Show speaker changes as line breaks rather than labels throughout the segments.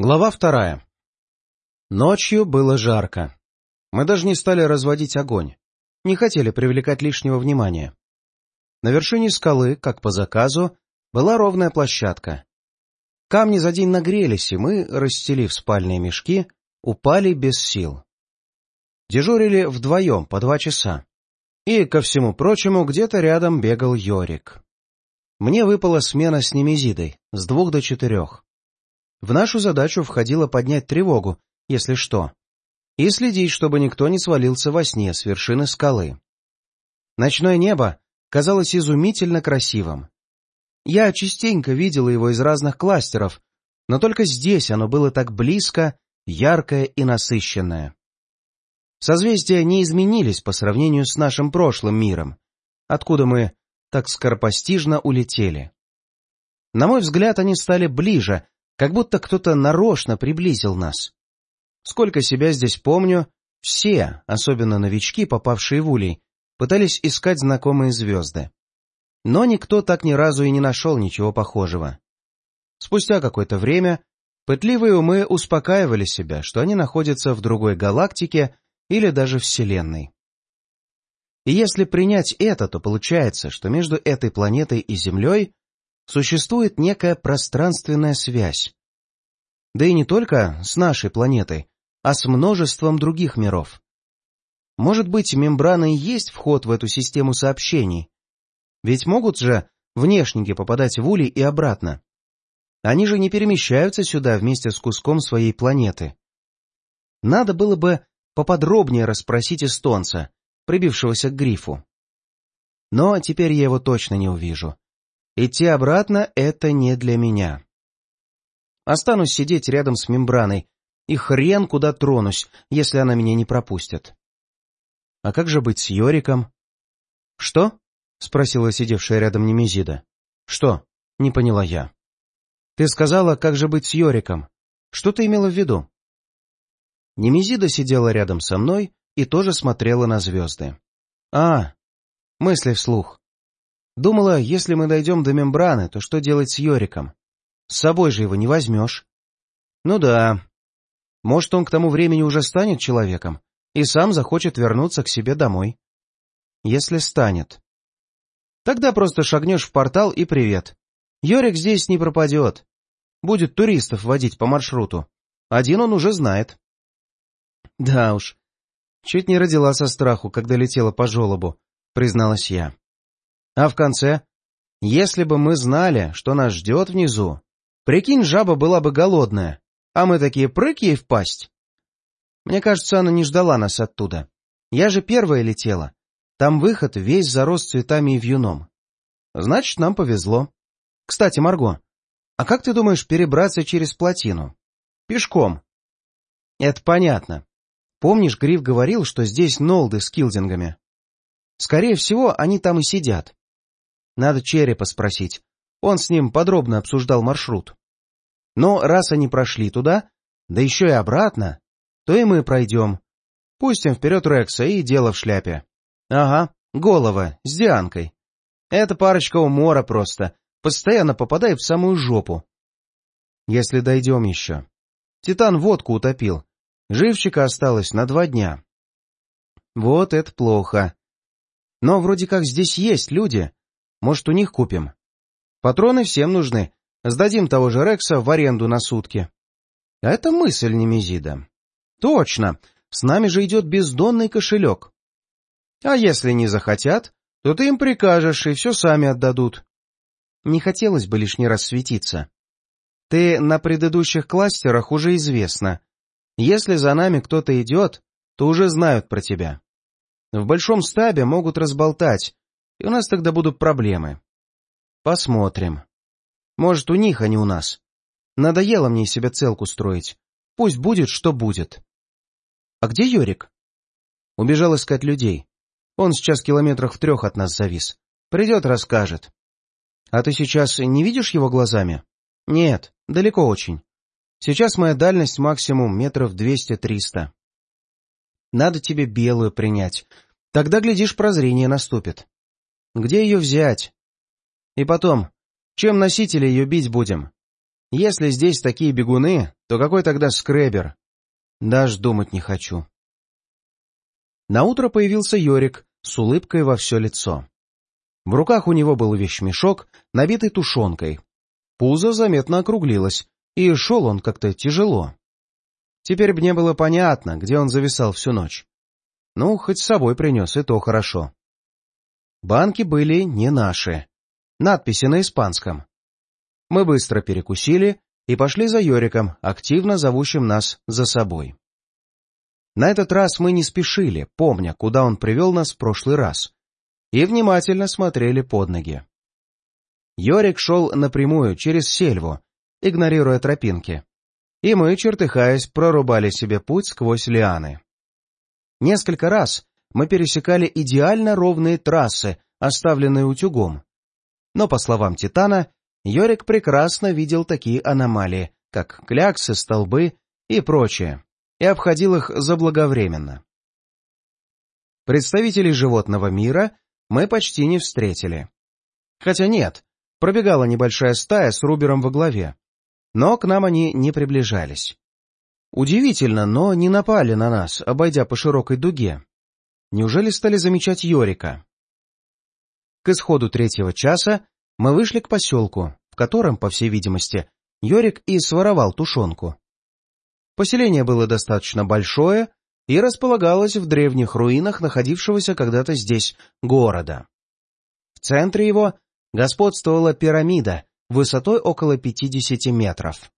Глава вторая. Ночью было жарко. Мы даже не стали разводить огонь. Не хотели привлекать лишнего внимания. На вершине скалы, как по заказу, была ровная площадка. Камни за день нагрелись, и мы, расстелив спальные мешки, упали без сил. Дежурили вдвоем по два часа. И, ко всему прочему, где-то рядом бегал Йорик. Мне выпала смена с Немезидой с двух до четырех. В нашу задачу входило поднять тревогу, если что, и следить, чтобы никто не свалился во сне с вершины скалы. Ночное небо казалось изумительно красивым. Я частенько видела его из разных кластеров, но только здесь оно было так близко, яркое и насыщенное. Созвездия не изменились по сравнению с нашим прошлым миром, откуда мы так скоропостижно улетели. На мой взгляд, они стали ближе, как будто кто-то нарочно приблизил нас. Сколько себя здесь помню, все, особенно новички, попавшие в улей, пытались искать знакомые звезды. Но никто так ни разу и не нашел ничего похожего. Спустя какое-то время пытливые умы успокаивали себя, что они находятся в другой галактике или даже Вселенной. И если принять это, то получается, что между этой планетой и Землей существует некая пространственная связь. Да и не только с нашей планетой, а с множеством других миров. Может быть, мембрана и есть вход в эту систему сообщений? Ведь могут же внешники попадать в улей и обратно. Они же не перемещаются сюда вместе с куском своей планеты. Надо было бы поподробнее расспросить эстонца, прибившегося к грифу. Но теперь я его точно не увижу. Идти обратно — это не для меня. Останусь сидеть рядом с мембраной, и хрен куда тронусь, если она меня не пропустит. А как же быть с Йориком? — Что? — спросила сидевшая рядом Немезида. — Что? — не поняла я. — Ты сказала, как же быть с Йориком. Что ты имела в виду? Немезида сидела рядом со мной и тоже смотрела на звезды. — А, мысли вслух. Думала, если мы дойдем до мембраны, то что делать с Йориком? С собой же его не возьмешь. Ну да. Может, он к тому времени уже станет человеком и сам захочет вернуться к себе домой. Если станет. Тогда просто шагнешь в портал и привет. Йорик здесь не пропадет. Будет туристов водить по маршруту. Один он уже знает. Да уж. Чуть не родила со страху, когда летела по желобу, призналась я. А в конце? Если бы мы знали, что нас ждет внизу, прикинь, жаба была бы голодная, а мы такие прыг ей в пасть. Мне кажется, она не ждала нас оттуда. Я же первая летела. Там выход весь зарос цветами и вьюном. Значит, нам повезло. Кстати, Марго, а как ты думаешь перебраться через плотину? Пешком. Это понятно. Помнишь, Гриф говорил, что здесь нолды с килдингами? Скорее всего, они там и сидят. Надо Черепа спросить. Он с ним подробно обсуждал маршрут. Но раз они прошли туда, да еще и обратно, то и мы пройдем. Пустим вперед Рекса и дело в шляпе. Ага, голова, с Дианкой. Эта парочка умора просто, постоянно попадает в самую жопу. Если дойдем еще. Титан водку утопил. Живчика осталось на два дня. Вот это плохо. Но вроде как здесь есть люди, может, у них купим? Патроны всем нужны. Сдадим того же Рекса в аренду на сутки. Это мысль Немезида. Точно. С нами же идет бездонный кошелек. А если не захотят, то ты им прикажешь, и все сами отдадут. Не хотелось бы лишний раз светиться. Ты на предыдущих кластерах уже известно. Если за нами кто-то идет, то уже знают про тебя. В большом стабе могут разболтать, и у нас тогда будут проблемы. Посмотрим. Может, у них, а не у нас. Надоело мне себе целку строить. Пусть будет, что будет. А где Йорик? Убежал искать людей. Он сейчас километрах в трех от нас завис. Придет, расскажет. А ты сейчас не видишь его глазами? Нет, далеко очень. Сейчас моя дальность максимум метров двести-триста. Надо тебе белую принять. Тогда, глядишь, прозрение наступит. Где ее взять? И потом, чем носители ее бить будем? Если здесь такие бегуны, то какой тогда скребер? Даже думать не хочу. Наутро появился Йорик с улыбкой во все лицо. В руках у него был вещмешок, набитый тушенкой. Пузо заметно округлилось, и шел он как-то тяжело. Теперь мне было понятно, где он зависал всю ночь. Ну, хоть с собой принес, и то хорошо. Банки были не наши. Надписи на испанском. Мы быстро перекусили и пошли за Йориком, активно зовущим нас за собой. На этот раз мы не спешили, помня, куда он привел нас в прошлый раз, и внимательно смотрели под ноги. Йорик шел напрямую через сельву, игнорируя тропинки, и мы, чертыхаясь, прорубали себе путь сквозь лианы. Несколько раз мы пересекали идеально ровные трассы, оставленные утюгом. Но, по словам Титана, Йорик прекрасно видел такие аномалии, как кляксы, столбы и прочее и обходил их заблаговременно. Представителей животного мира мы почти не встретили. Хотя нет, пробегала небольшая стая с Рубером во главе, но к нам они не приближались. Удивительно, но не напали на нас, обойдя по широкой дуге. Неужели стали замечать Йорика? К исходу третьего часа мы вышли к поселку, в котором, по всей видимости, Йорик и своровал тушенку. Поселение было достаточно большое и располагалось в древних руинах находившегося когда-то здесь города. В центре его господствовала пирамида высотой около 50 метров.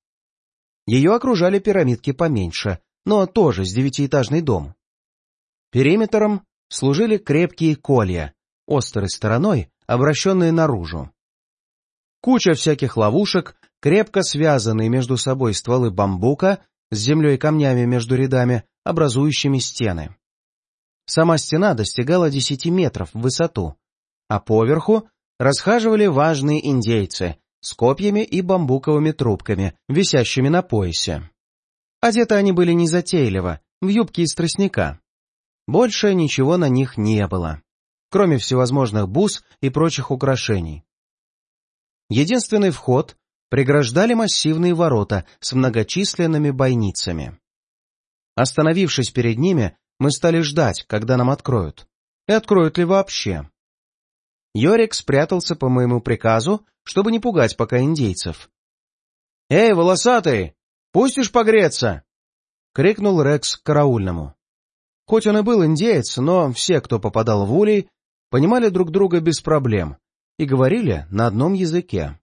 Ее окружали пирамидки поменьше, но тоже с девятиэтажный дом. Периметром служили крепкие колья, острой стороной обращенные наружу. Куча всяких ловушек, крепко связанные между собой стволы бамбука, с землей и камнями между рядами, образующими стены. Сама стена достигала 10 метров в высоту, а поверху расхаживали важные индейцы с копьями и бамбуковыми трубками, висящими на поясе. Одеты они были незатейливо, в юбки из тростника. Больше ничего на них не было, кроме всевозможных бус и прочих украшений. Единственный вход преграждали массивные ворота с многочисленными бойницами. Остановившись перед ними, мы стали ждать, когда нам откроют. И откроют ли вообще? Йорик спрятался по моему приказу, чтобы не пугать пока индейцев. «Эй, волосатый! Пустишь погреться?» — крикнул Рекс караульному. Хоть он и был индеец, но все, кто попадал в улей, понимали друг друга без проблем и говорили на одном языке.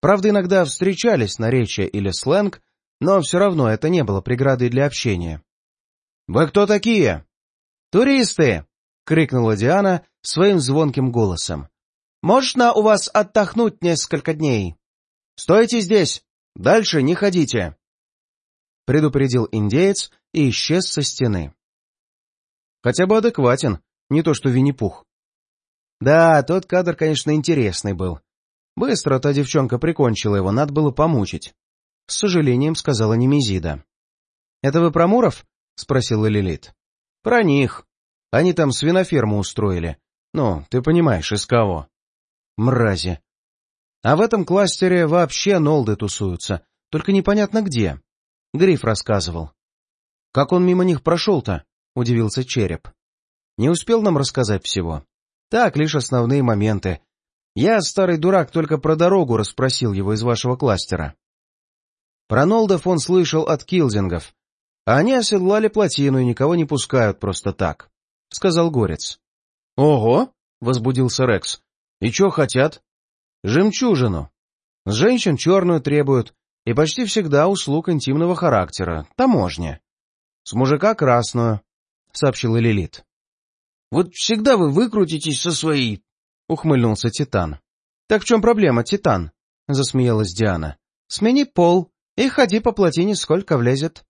Правда, иногда встречались наречия или сленг, но все равно это не было преградой для общения. «Вы кто такие?» «Туристы!» — крикнула Диана своим звонким голосом. «Можно у вас отдохнуть несколько дней?» «Стойте здесь! Дальше не ходите!» Предупредил индеец и исчез со стены. Хотя бы адекватен, не то что Винни-Пух. Да, тот кадр, конечно, интересный был. Быстро та девчонка прикончила его, надо было помучить. С сожалением сказала Немезида. — Это вы про Муров? — спросила Лилит. — Про них. Они там свиноферму устроили. Ну, ты понимаешь, из кого. Мрази. А в этом кластере вообще нолды тусуются, только непонятно где. Гриф рассказывал. — Как он мимо них прошел-то? — удивился Череп. — Не успел нам рассказать всего. Так, лишь основные моменты, я, старый дурак, только про дорогу расспросил его из вашего кластера. Про Нолдов он слышал от килдингов. А они оседлали плотину и никого не пускают просто так, — сказал Горец. — Ого! — возбудился Рекс. — И чё хотят? — Жемчужину. С женщин черную требуют, и почти всегда услуг интимного характера, таможня. С мужика красную, — сообщила Лилит. — Вот всегда вы выкрутитесь со своей ухмыльнулся Титан. «Так в чем проблема, Титан?» — засмеялась Диана. «Смени пол и ходи по плотине, сколько влезет».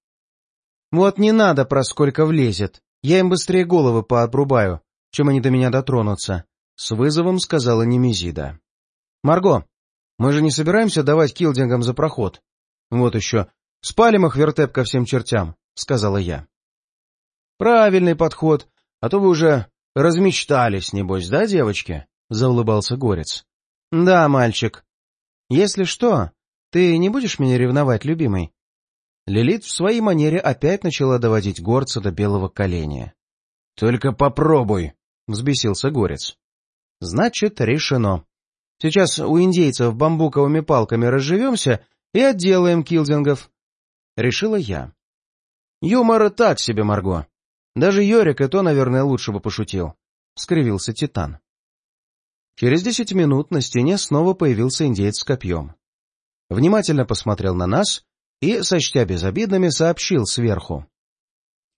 «Вот не надо про сколько влезет. Я им быстрее головы поотрубаю, чем они до меня дотронутся», — с вызовом сказала Немезида. «Марго, мы же не собираемся давать килдингам за проход. Вот еще, спалим их вертеп ко всем чертям», — сказала я. «Правильный подход, а то вы уже размечтались, небось, да, девочки?» — заулыбался Горец. — Да, мальчик. Если что, ты не будешь меня ревновать, любимый?» Лилит в своей манере опять начала доводить горца до белого коленя. «Только попробуй!» — взбесился горец. «Значит, решено. Сейчас у индейцев бамбуковыми палками разживемся и отделаем килдингов». Решила я. «Юмор так себе, Марго. Даже Йорик и то, наверное, лучше бы пошутил», — скривился Титан. Через десять минут на стене снова появился индеец с копьем. Внимательно посмотрел на нас и, сочтя безобидными, сообщил сверху.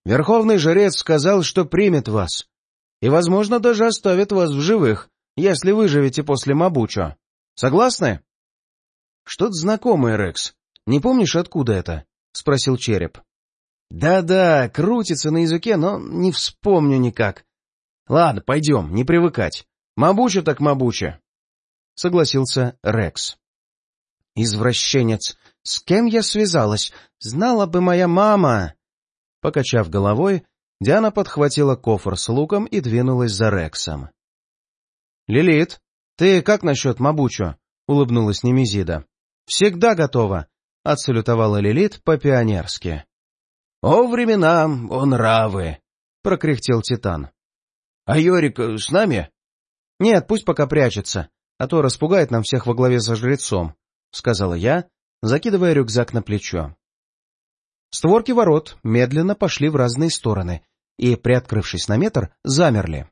«Верховный жрец сказал, что примет вас, и, возможно, даже оставит вас в живых, если выживете после Мабучо. Согласны?» «Что-то знакомое, Рекс. Не помнишь, откуда это?» — спросил череп. «Да-да, крутится на языке, но не вспомню никак. Ладно, пойдем, не привыкать. Мабуча так мабуча», — согласился Рекс. «Извращенец! С кем я связалась? Знала бы моя мама!» Покачав головой, Диана подхватила кофр с луком и двинулась за Рексом. «Лилит, ты как насчет Мабучо?» — улыбнулась Немезида. «Всегда готова!» — отсалютовала Лилит по-пионерски. «О времена, о нравы!» — прокряхтел Титан. «А Йорик с нами?» «Нет, пусть пока прячется, а то распугает нам всех во главе со жрецом», — сказала я, закидывая рюкзак на плечо. Створки ворот медленно пошли в разные стороны и, приоткрывшись на метр, замерли.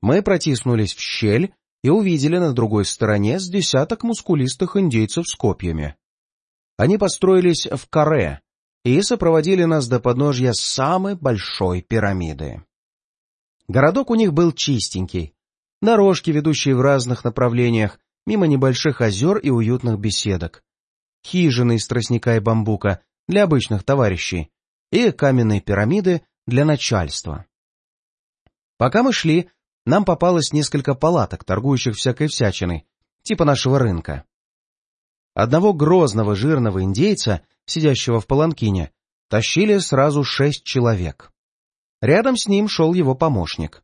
Мы протиснулись в щель и увидели на другой стороне с десяток мускулистых индейцев с копьями. Они построились в каре и сопроводили нас до подножья самой большой пирамиды. Городок у них был чистенький, дорожки, ведущие в разных направлениях, мимо небольших озер и уютных беседок, хижины из тростника и бамбука для обычных товарищей и каменные пирамиды для начальства. Пока мы шли, нам попалось несколько палаток, торгующих всякой всячиной, типа нашего рынка. Одного грозного жирного индейца, сидящего в паланкине, тащили сразу шесть человек. Рядом с ним шел его помощник.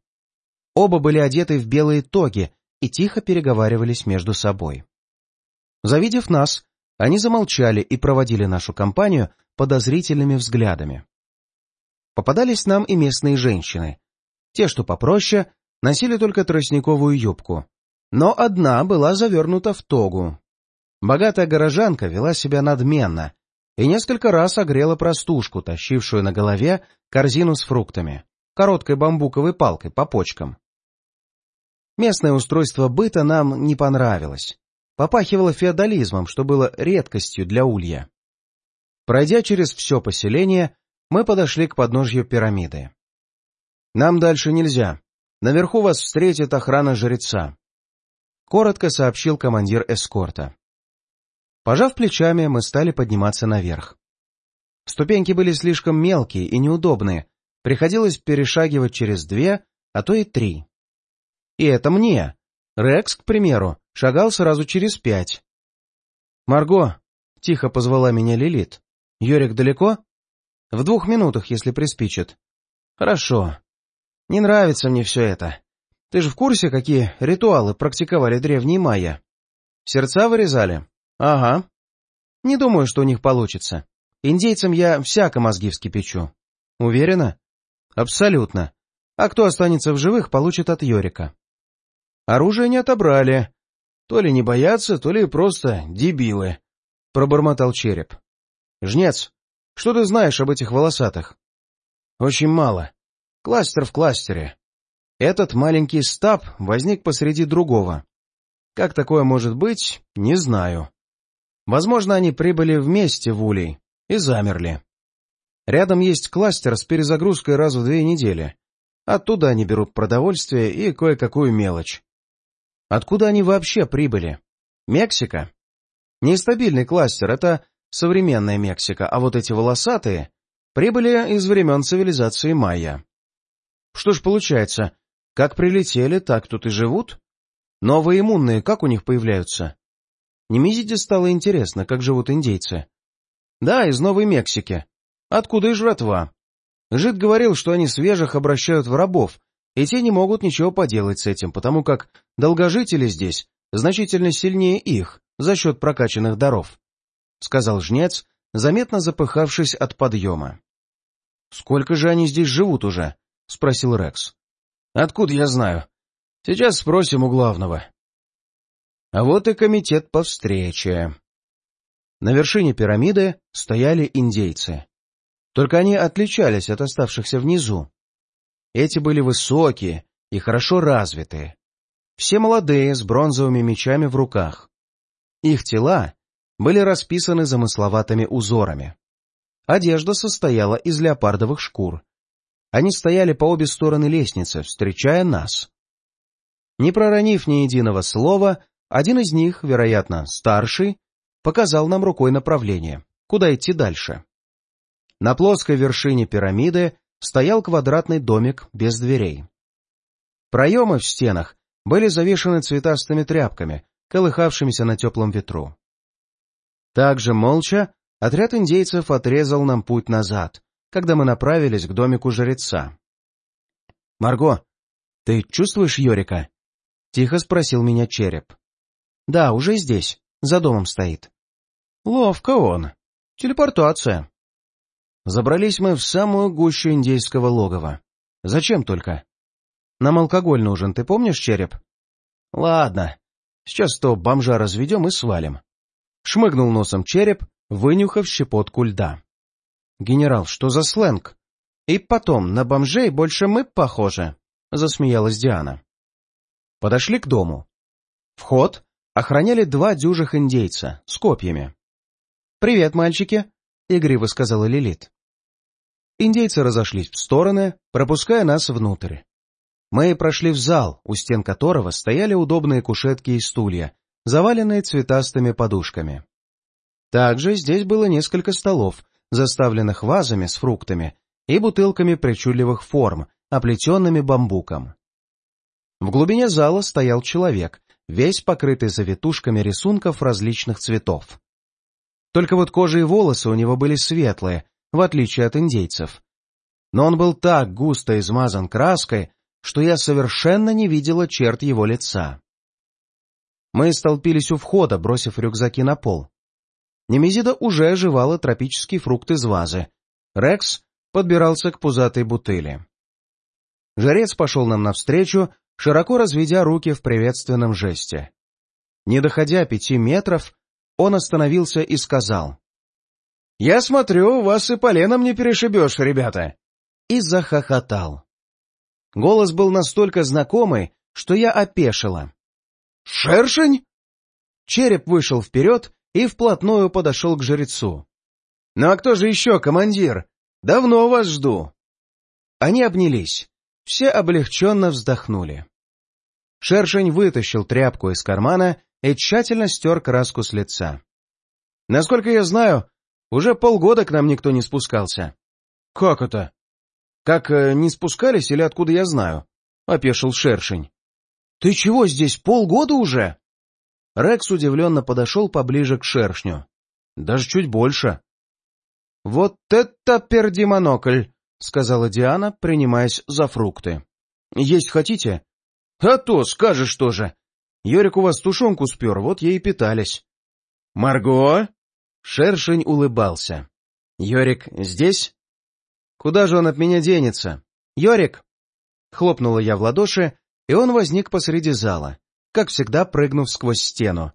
Оба были одеты в белые тоги и тихо переговаривались между собой. Завидев нас, они замолчали и проводили нашу компанию подозрительными взглядами. Попадались нам и местные женщины. Те, что попроще, носили только тростниковую юбку, но одна была завернута в тогу. Богатая горожанка вела себя надменно и несколько раз огрела простушку, тащившую на голове корзину с фруктами, короткой бамбуковой палкой по почкам. Местное устройство быта нам не понравилось. Попахивало феодализмом, что было редкостью для улья. Пройдя через все поселение, мы подошли к подножью пирамиды. «Нам дальше нельзя. Наверху вас встретит охрана жреца», — коротко сообщил командир эскорта. Пожав плечами, мы стали подниматься наверх. Ступеньки были слишком мелкие и неудобные, приходилось перешагивать через две, а то и три. И это мне. Рекс, к примеру, шагал сразу через пять. «Марго!» — тихо позвала меня Лилит. «Йорик далеко?» «В двух минутах, если приспичит». «Хорошо. Не нравится мне все это. Ты же в курсе, какие ритуалы практиковали древние майя? Сердца вырезали?» «Ага. Не думаю, что у них получится. Индейцам я всяко мозги вскипячу». «Уверена?» «Абсолютно. А кто останется в живых, получит от Йорика». «Оружие не отобрали. То ли не боятся, то ли просто дебилы», — пробормотал череп. «Жнец, что ты знаешь об этих волосатых?» «Очень мало. Кластер в кластере. Этот маленький стаб возник посреди другого. Как такое может быть, не знаю. Возможно, они прибыли вместе в Улей и замерли. Рядом есть кластер с перезагрузкой раз в две недели. Оттуда они берут продовольствие и кое-какую мелочь. Откуда они вообще прибыли? Мексика? Нестабильный кластер — это современная Мексика, а вот эти волосатые прибыли из времен цивилизации майя. Что ж получается, как прилетели, так тут и живут? Новые иммунные как у них появляются? Немезиде стало интересно, как живут индейцы. Да, из Новой Мексики. Откуда и жратва. Жид говорил, что они свежих обращают в рабов, и те не могут ничего поделать с этим, потому как долгожители здесь значительно сильнее их, за счет прокачанных даров, — сказал жнец, заметно запыхавшись от подъема. — Сколько же они здесь живут уже? — спросил Рекс. — Откуда я знаю? Сейчас спросим у главного. А вот и комитет по встрече. На вершине пирамиды стояли индейцы. Только они отличались от оставшихся внизу. Эти были высокие и хорошо развитые. Все молодые, с бронзовыми мечами в руках. Их тела были расписаны замысловатыми узорами. Одежда состояла из леопардовых шкур. Они стояли по обе стороны лестницы, встречая нас. Не проронив ни единого слова, один из них, вероятно, старший, показал нам рукой направление, куда идти дальше. На плоской вершине пирамиды стоял квадратный домик без дверей. Проемы в стенах были завешаны цветастыми тряпками, колыхавшимися на теплом ветру. Также молча отряд индейцев отрезал нам путь назад, когда мы направились к домику жреца. — Марго, ты чувствуешь Йорика? — тихо спросил меня череп. — Да, уже здесь, за домом стоит. — Ловко он. Телепортация. Забрались мы в самую гущу индейского логова. Зачем только? Нам алкоголь нужен, ты помнишь, череп? Ладно, сейчас то бомжа разведем и свалим. Шмыгнул носом череп, вынюхав щепотку льда. Генерал, что за сленг? И потом, на бомжей больше мы похожи, засмеялась Диана. Подошли к дому. Вход охраняли два дюжих индейца с копьями. «Привет, мальчики!» — игриво сказала Лилит. Индейцы разошлись в стороны, пропуская нас внутрь. Мы прошли в зал, у стен которого стояли удобные кушетки и стулья, заваленные цветастыми подушками. Также здесь было несколько столов, заставленных вазами с фруктами и бутылками причудливых форм, оплетенными бамбуком. В глубине зала стоял человек, весь покрытый завитушками рисунков различных цветов. Только вот кожа и волосы у него были светлые, в отличие от индейцев. Но он был так густо измазан краской, что я совершенно не видела черт его лица. Мы столпились у входа, бросив рюкзаки на пол. Немезида уже оживала тропический фрукт из вазы. Рекс подбирался к пузатой бутыли. Жарец пошел нам навстречу, широко разведя руки в приветственном жесте. Не доходя пяти метров, он остановился и сказал. — Я смотрю, вас и поленом не перешибешь, ребята! И захохотал. Голос был настолько знакомый, что я опешила. — Шершень? Череп вышел вперед и вплотную подошел к жрецу. — Ну а кто же еще, командир? Давно вас жду. Они обнялись. Все облегченно вздохнули. Шершень вытащил тряпку из кармана и тщательно стер краску с лица. «Насколько я знаю, уже полгода к нам никто не спускался». «Как это?» «Как э, не спускались или откуда я знаю?» — опешил Шершень. «Ты чего здесь, полгода уже?» Рекс удивленно подошел поближе к шершню. «Даже чуть больше». «Вот это пердимонокль!» — сказала Диана, принимаясь за фрукты. «Есть хотите?» «А то, скажешь тоже. Йорик у вас тушенку спер, вот ей и питались». «Марго?» Шершень улыбался. «Йорик здесь?» «Куда же он от меня денется?» «Йорик!» Хлопнула я в ладоши, и он возник посреди зала, как всегда прыгнув сквозь стену.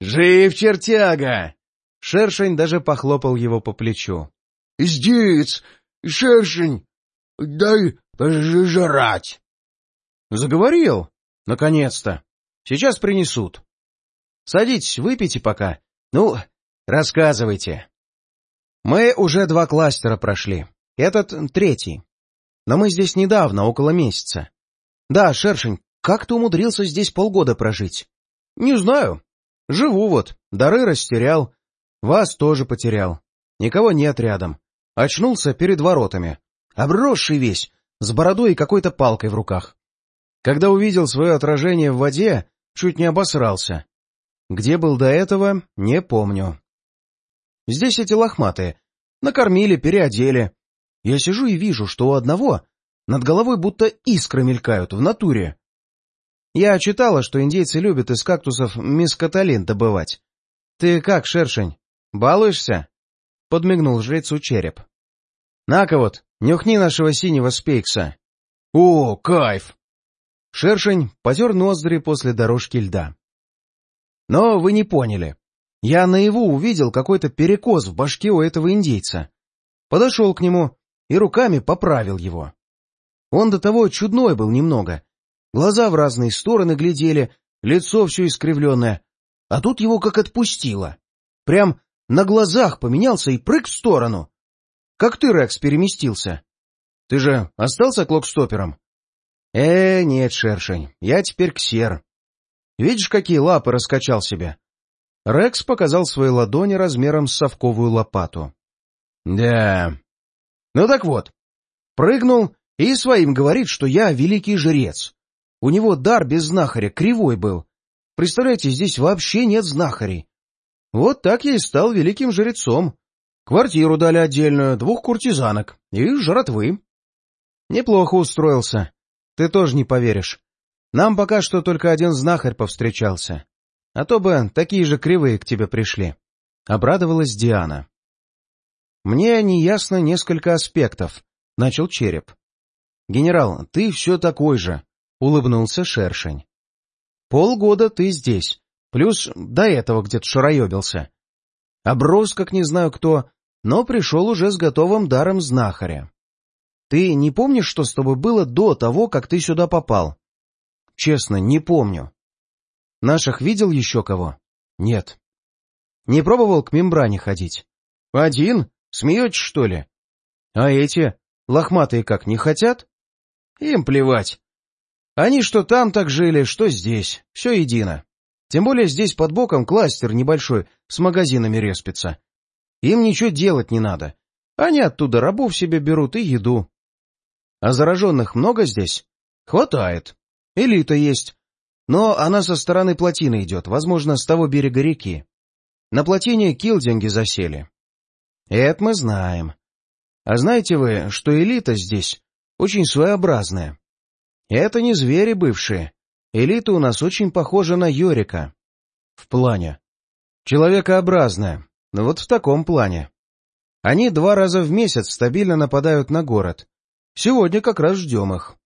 «Жив, чертяга!» Шершень даже похлопал его по плечу.
«Здесь, шершень, дай пожрать!»
«Заговорил? Наконец-то! Сейчас принесут. Садитесь, выпейте пока. Ну, рассказывайте». Мы уже два кластера прошли. Этот третий. Но мы здесь недавно, около месяца. Да, Шершень, как ты умудрился здесь полгода прожить? Не знаю. Живу вот, дары растерял. Вас тоже потерял. Никого нет рядом. Очнулся перед воротами. Обросший весь, с бородой и какой-то палкой в руках. Когда увидел свое отражение в воде, чуть не обосрался. Где был до этого, не помню. Здесь эти лохматые. Накормили, переодели. Я сижу и вижу, что у одного над головой будто искры мелькают в натуре. Я читала, что индейцы любят из кактусов мискаталин добывать. Ты как, шершень, балуешься? Подмигнул жрецу череп. На-ка вот, нюхни нашего синего спейкса. О, кайф! Шершень потер ноздри после дорожки льда. Но вы не поняли. Я наяву увидел какой-то перекос в башке у этого индейца. Подошел к нему и руками поправил его. Он до того чудной был немного. Глаза в разные стороны глядели, лицо все искривленное. А тут его как отпустило. Прям на глазах поменялся и прыг в сторону. Как ты, Рекс, переместился? Ты же остался клокстопером? Э, нет, шершень, я теперь ксер. Видишь, какие лапы раскачал себе? Рекс показал свои ладони размером с совковую лопату. Да. Ну так вот, прыгнул и своим говорит, что я великий жрец. У него дар без знахаря кривой был. Представляете, здесь вообще нет знахарей. Вот так я и стал великим жрецом. Квартиру дали отдельную, двух куртизанок и жратвы. Неплохо устроился. Ты тоже не поверишь. Нам пока что только один знахарь повстречался. А то бы такие же кривые к тебе пришли. Обрадовалась Диана. Мне неясно несколько аспектов, — начал череп. Генерал, ты все такой же, — улыбнулся шершень. Полгода ты здесь, плюс до этого где-то шароебился. Оброс, как не знаю кто, но пришел уже с готовым даром знахаря. Ты не помнишь, что с тобой было до того, как ты сюда попал? Честно, не помню. Наших видел еще кого? Нет. Не пробовал к мембране ходить? Один? Смеетесь, что ли? А эти, лохматые как, не хотят? Им плевать. Они что там так жили, что здесь. Все едино. Тем более здесь под боком кластер небольшой с магазинами респится. Им ничего делать не надо. Они оттуда рабов себе берут и еду. А зараженных много здесь? Хватает. Элита есть. Но она со стороны плотины идет, возможно, с того берега реки. На плотине килдинги засели. Это мы знаем. А знаете вы, что элита здесь очень своеобразная? Это не звери бывшие. Элита у нас очень похожа на Йорика. В плане. Человекообразная. Но вот в таком плане. Они два раза в месяц стабильно нападают на город. Сегодня как раз ждем их.